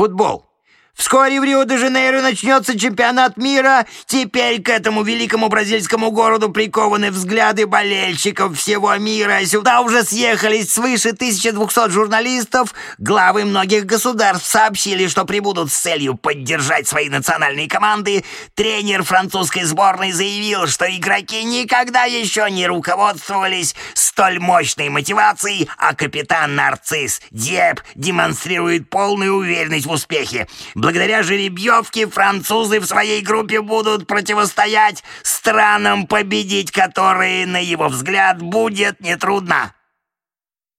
футбол. Вскоре в Рио-де-Жанейро начнется чемпионат мира. Теперь к этому великому бразильскому городу прикованы взгляды болельщиков всего мира. Сюда уже съехались свыше 1200 журналистов. Главы многих государств сообщили, что прибудут с целью поддержать свои национальные команды. Тренер французской сборной заявил, что игроки никогда еще не руководствовались столь мощной мотивацией, а капитан Нарцисс Диеп демонстрирует полную уверенность в успехе. Благодаря жеребьевке французы в своей группе будут противостоять странам, победить которые, на его взгляд, будет нетрудно.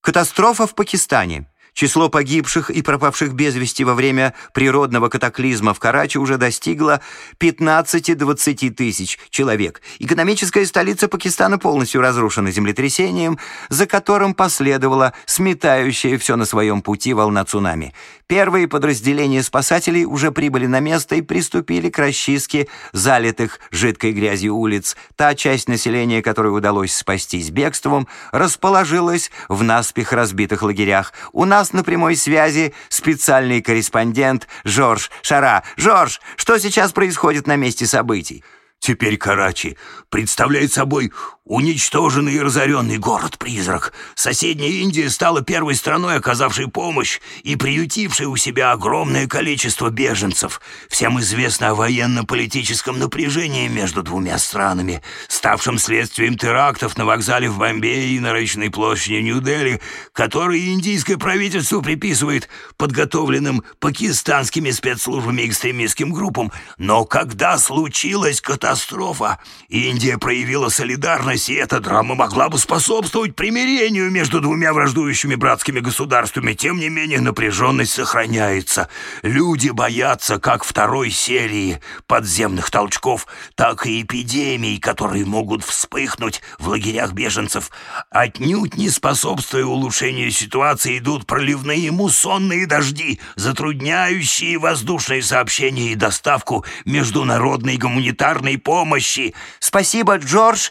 Катастрофа в Пакистане. Число погибших и пропавших без вести во время природного катаклизма в Карачи уже достигло 15-20 тысяч человек. Экономическая столица Пакистана полностью разрушена землетрясением, за которым последовала сметающая все на своем пути волна цунами. Первые подразделения спасателей уже прибыли на место и приступили к расчистке залитых жидкой грязью улиц. Та часть населения, которой удалось спастись бегством, расположилась в наспех разбитых лагерях. У нас на прямой связи специальный корреспондент Жорж Шара. Жорж, что сейчас происходит на месте событий? Теперь Карачи представляет собой уничтоженный и разоренный город-призрак. Соседняя Индия стала первой страной, оказавшей помощь и приютившей у себя огромное количество беженцев. Всем известно о военно-политическом напряжении между двумя странами, ставшем следствием терактов на вокзале в Бомбее и на рыночной площади Нью-Дели, которые индийское правительство приписывает подготовленным пакистанскими спецслужбами экстремистским группам. Но когда случилась катастрофа, катастрофа. Индия проявила солидарность, и эта драма могла бы способствовать примирению между двумя враждующими братскими государствами. Тем не менее, напряженность сохраняется. Люди боятся как второй серии подземных толчков, так и эпидемий, которые могут вспыхнуть в лагерях беженцев. Отнюдь не способствуя улучшению ситуации, идут проливные муссонные дожди, затрудняющие воздушные сообщения и доставку международной гуманитарной помощи. Спасибо, Джордж.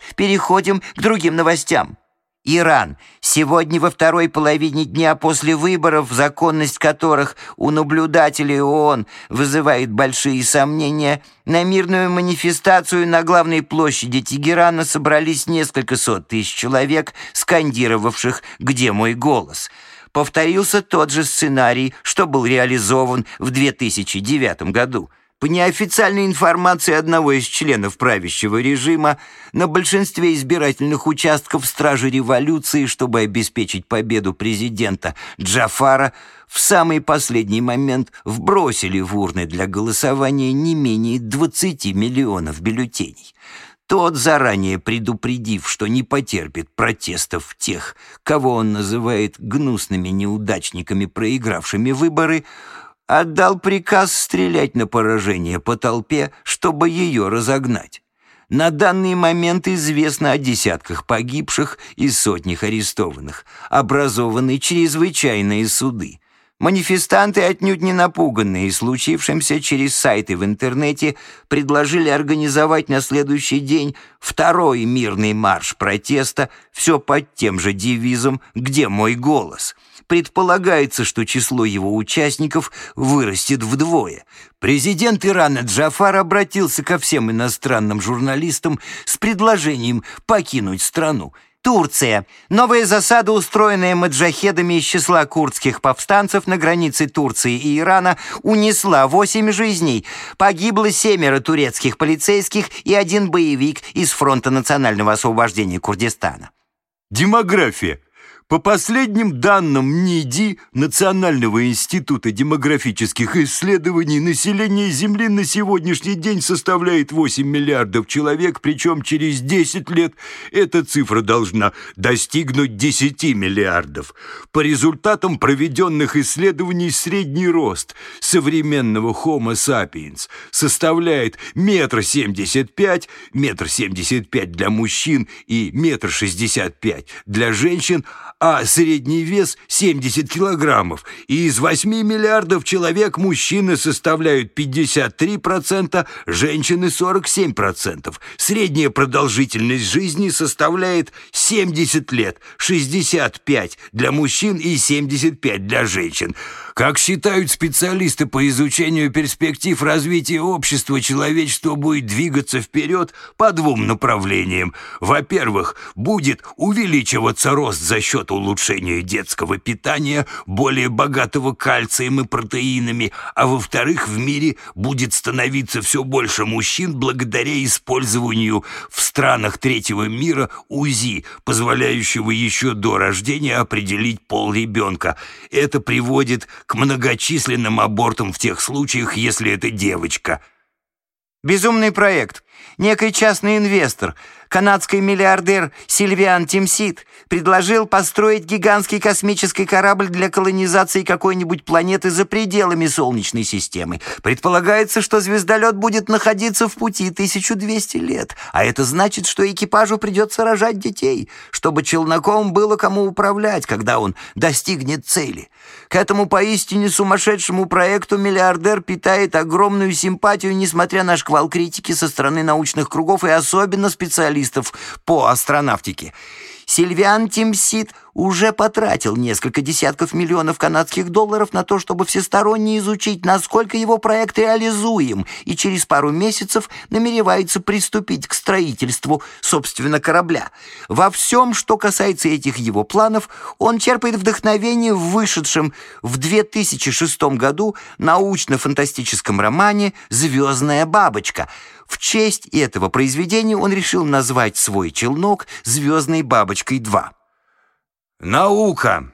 Переходим к другим новостям. Иран. Сегодня во второй половине дня после выборов, законность которых у наблюдателей ООН вызывает большие сомнения, на мирную манифестацию на главной площади Тегерана собрались несколько сот тысяч человек, скандировавших «Где мой голос?». Повторился тот же сценарий, что был реализован в 2009 году – по неофициальной информации одного из членов правящего режима, на большинстве избирательных участков Стражи революции, чтобы обеспечить победу президента Джафара, в самый последний момент вбросили в урны для голосования не менее 20 миллионов бюллетеней. Тот, заранее предупредив, что не потерпит протестов тех, кого он называет гнусными неудачниками, проигравшими выборы, отдал приказ стрелять на поражение по толпе, чтобы ее разогнать. На данный момент известно о десятках погибших и сотнях арестованных. Образованы чрезвычайные суды. Манифестанты, отнюдь не напуганные случившимся через сайты в интернете, предложили организовать на следующий день второй мирный марш протеста, все под тем же девизом «Где мой голос?». Предполагается, что число его участников вырастет вдвое. Президент Ирана Джафар обратился ко всем иностранным журналистам с предложением покинуть страну. Турция. Новая засада, устроенная маджахедами из числа курдских повстанцев на границе Турции и Ирана, унесла восемь жизней. Погибло семеро турецких полицейских и один боевик из Фронта национального освобождения Курдистана. Демография. По последним данным НИДИ, Национального института демографических исследований, население Земли на сегодняшний день составляет 8 миллиардов человек, причем через 10 лет эта цифра должна достигнуть 10 миллиардов. По результатам проведенных исследований средний рост современного Homo sapiens составляет метр семьдесят пять, метр семьдесят пять для мужчин и метр шестьдесят пять для женщин, а средний вес 70 килограммов, и из 8 миллиардов человек мужчины составляют 53%, женщины 47%. Средняя продолжительность жизни составляет 70 лет, 65 для мужчин и 75 для женщин. Как считают специалисты по изучению перспектив развития общества, человечество будет двигаться вперед по двум направлениям. Во-первых, будет увеличиваться рост за счет улучшения детского питания, более богатого кальцием и протеинами, а во-вторых, в мире будет становиться все больше мужчин благодаря использованию в странах третьего мира УЗИ, позволяющего еще до рождения определить пол ребенка. Это приводит к многочисленным абортам в тех случаях, если это девочка. Безумный проект. Некий частный инвестор, канадский миллиардер Сильвиан Тимсит, предложил построить гигантский космический корабль для колонизации какой-нибудь планеты за пределами Солнечной системы. Предполагается, что звездолет будет находиться в пути 1200 лет, а это значит, что экипажу придется рожать детей, чтобы челноком было кому управлять, когда он достигнет цели. К этому поистине сумасшедшему проекту миллиардер питает огромную симпатию, несмотря на шквал критики со стороны научных кругов и особенно специалистов по астронавтике. Сильвиан Тимсит уже потратил несколько десятков миллионов канадских долларов на то, чтобы всесторонне изучить, насколько его проект реализуем, и через пару месяцев намеревается приступить к строительству, собственно, корабля. Во всем, что касается этих его планов, он черпает вдохновение в вышедшем в 2006 году научно-фантастическом романе «Звездная бабочка», в честь этого произведения он решил назвать свой челнок «Звездной бабочкой 2». Наука.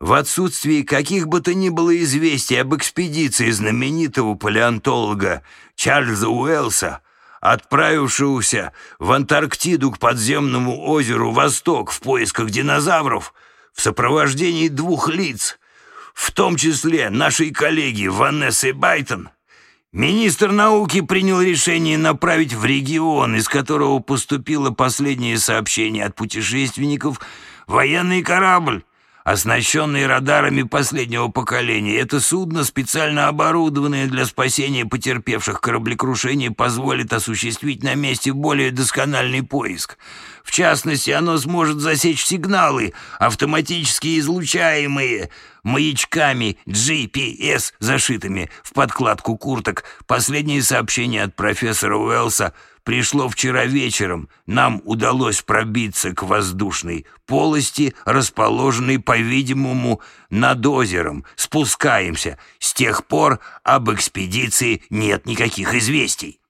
В отсутствии каких бы то ни было известий об экспедиции знаменитого палеонтолога Чарльза Уэллса, отправившегося в Антарктиду к подземному озеру Восток в поисках динозавров в сопровождении двух лиц, в том числе нашей коллеги Ванессы Байтон, Министр науки принял решение направить в регион, из которого поступило последнее сообщение от путешественников, военный корабль, оснащенный радарами последнего поколения. Это судно, специально оборудованное для спасения потерпевших кораблекрушение, позволит осуществить на месте более доскональный поиск. В частности, оно сможет засечь сигналы, автоматически излучаемые маячками GPS, зашитыми в подкладку курток. Последнее сообщение от профессора Уэллса пришло вчера вечером. Нам удалось пробиться к воздушной полости, расположенной, по-видимому, над озером. Спускаемся. С тех пор об экспедиции нет никаких известий.